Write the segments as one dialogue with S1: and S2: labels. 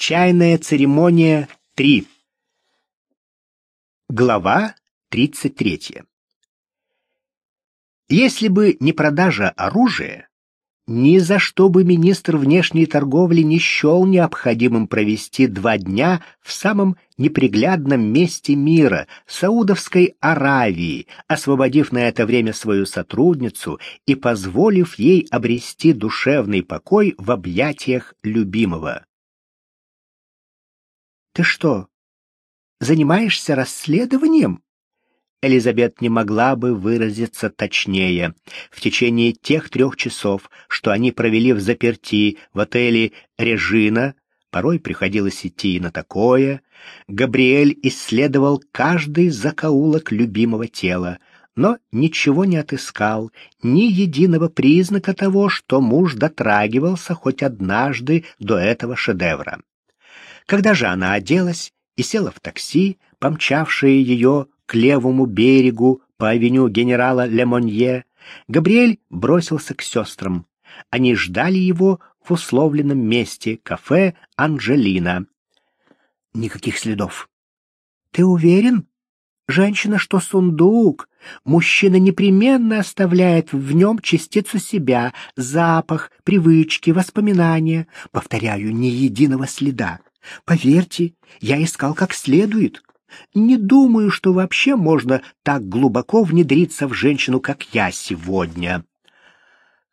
S1: Чайная церемония 3. Глава 33. Если бы не продажа оружия, ни за что бы министр внешней торговли не счел необходимым провести два дня в самом неприглядном месте мира, Саудовской Аравии, освободив на это время свою сотрудницу и позволив ей обрести душевный покой в объятиях любимого. «Ты что, занимаешься расследованием?» Элизабет не могла бы выразиться точнее. В течение тех трех часов, что они провели в заперти в отеле «Режина», порой приходилось идти и на такое, Габриэль исследовал каждый закоулок любимого тела, но ничего не отыскал, ни единого признака того, что муж дотрагивался хоть однажды до этого шедевра. Когда же она оделась и села в такси, помчавшее ее к левому берегу по авеню генерала Лемонье, Габриэль бросился к сестрам. Они ждали его в условленном месте кафе «Анжелина». Никаких следов. «Ты уверен? Женщина, что сундук. Мужчина непременно оставляет в нем частицу себя, запах, привычки, воспоминания. Повторяю, ни единого следа. Поверьте, я искал как следует. Не думаю, что вообще можно так глубоко внедриться в женщину, как я сегодня.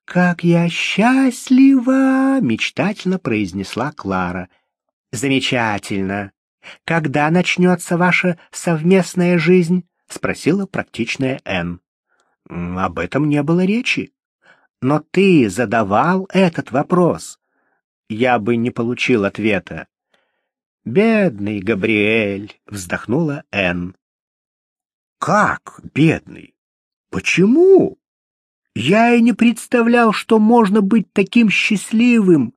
S1: «Как я счастлива!» — мечтательно произнесла Клара. «Замечательно! Когда начнется ваша совместная жизнь?» — спросила практичная Энн. «Об этом не было речи. Но ты задавал этот вопрос. Я бы не получил ответа. «Бедный Габриэль!» — вздохнула Энн. «Как бедный? Почему? Я и не представлял, что можно быть таким счастливым!»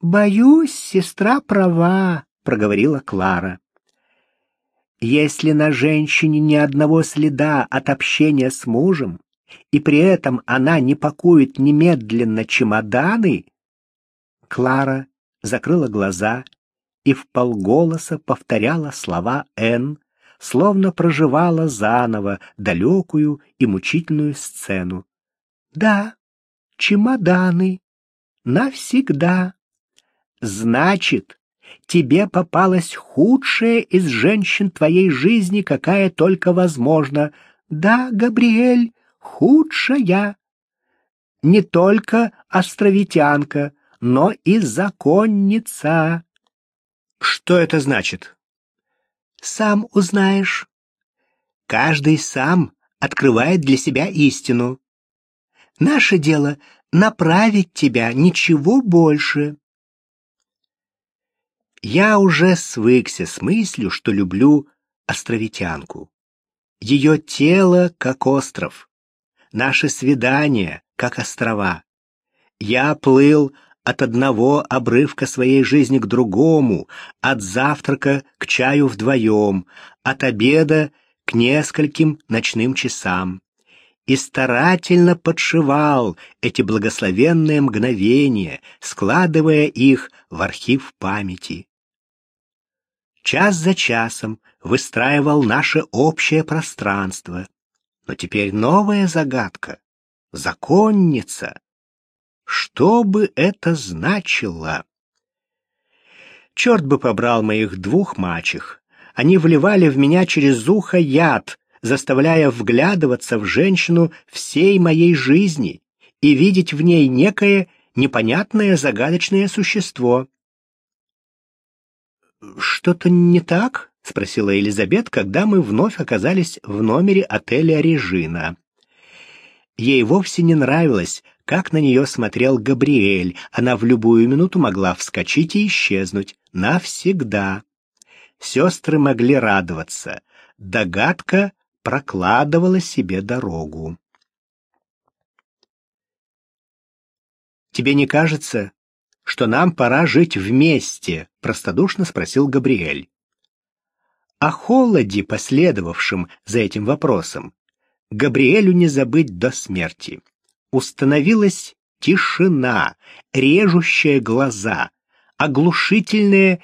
S1: «Боюсь, сестра права», — проговорила Клара. «Если на женщине ни одного следа от общения с мужем, и при этом она не пакует немедленно чемоданы...» Клара закрыла глаза и вполголоса повторяла слова Н, словно проживала заново далекую и мучительную сцену. «Да, чемоданы. Навсегда. Значит, тебе попалась худшая из женщин твоей жизни, какая только возможна. Да, Габриэль, худшая. Не только островитянка, но и законница. Что это значит? Сам узнаешь. Каждый сам открывает для себя истину. Наше дело — направить тебя, ничего больше. Я уже свыкся с мыслью, что люблю островитянку. Ее тело, как остров, наши свидания, как острова. Я плыл от одного обрывка своей жизни к другому, от завтрака к чаю вдвоем, от обеда к нескольким ночным часам. И старательно подшивал эти благословенные мгновения, складывая их в архив памяти. Час за часом выстраивал наше общее пространство. Но теперь новая загадка — законница — что бы это значило? Черт бы побрал моих двух мачех. Они вливали в меня через ухо яд, заставляя вглядываться в женщину всей моей жизни и видеть в ней некое непонятное загадочное существо. «Что-то не так?» — спросила Елизабет, когда мы вновь оказались в номере отеля «Режина». Ей вовсе не нравилось, как на нее смотрел Габриэль. Она в любую минуту могла вскочить и исчезнуть. Навсегда. Сестры могли радоваться. Догадка прокладывала себе дорогу. «Тебе не кажется, что нам пора жить вместе?» — простодушно спросил Габриэль. О холоде, последовавшем за этим вопросом, Габриэлю не забыть до смерти. Установилась тишина, режущая глаза, оглушительное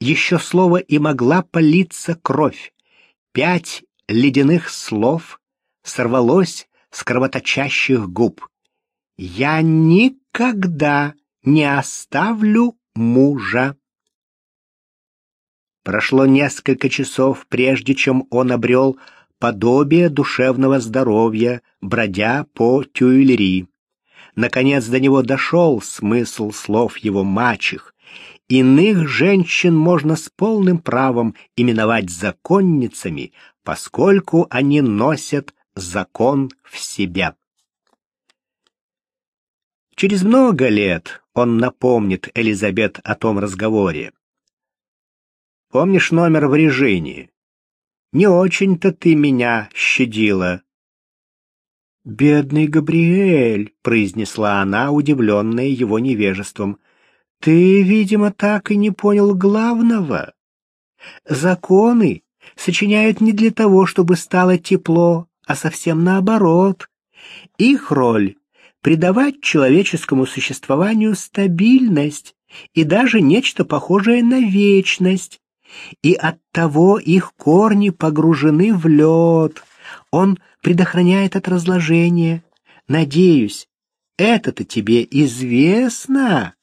S1: еще слово и могла политься кровь. Пять ледяных слов сорвалось с кровоточащих губ. «Я никогда не оставлю мужа». Прошло несколько часов, прежде чем он обрел подобие душевного здоровья, бродя по Тюильри. Наконец до него дошел смысл слов его мачех. Иных женщин можно с полным правом именовать законницами, поскольку они носят закон в себе. Через много лет он напомнит Элизабет о том разговоре. «Помнишь номер в Режине? Не очень-то ты меня щадила». «Бедный Габриэль», — произнесла она, удивленная его невежеством, — «ты, видимо, так и не понял главного. Законы сочиняют не для того, чтобы стало тепло, а совсем наоборот. Их роль — придавать человеческому существованию стабильность и даже нечто похожее на вечность, и оттого их корни погружены в лед. Он предохраняет от разложения. Надеюсь, это-то тебе известно.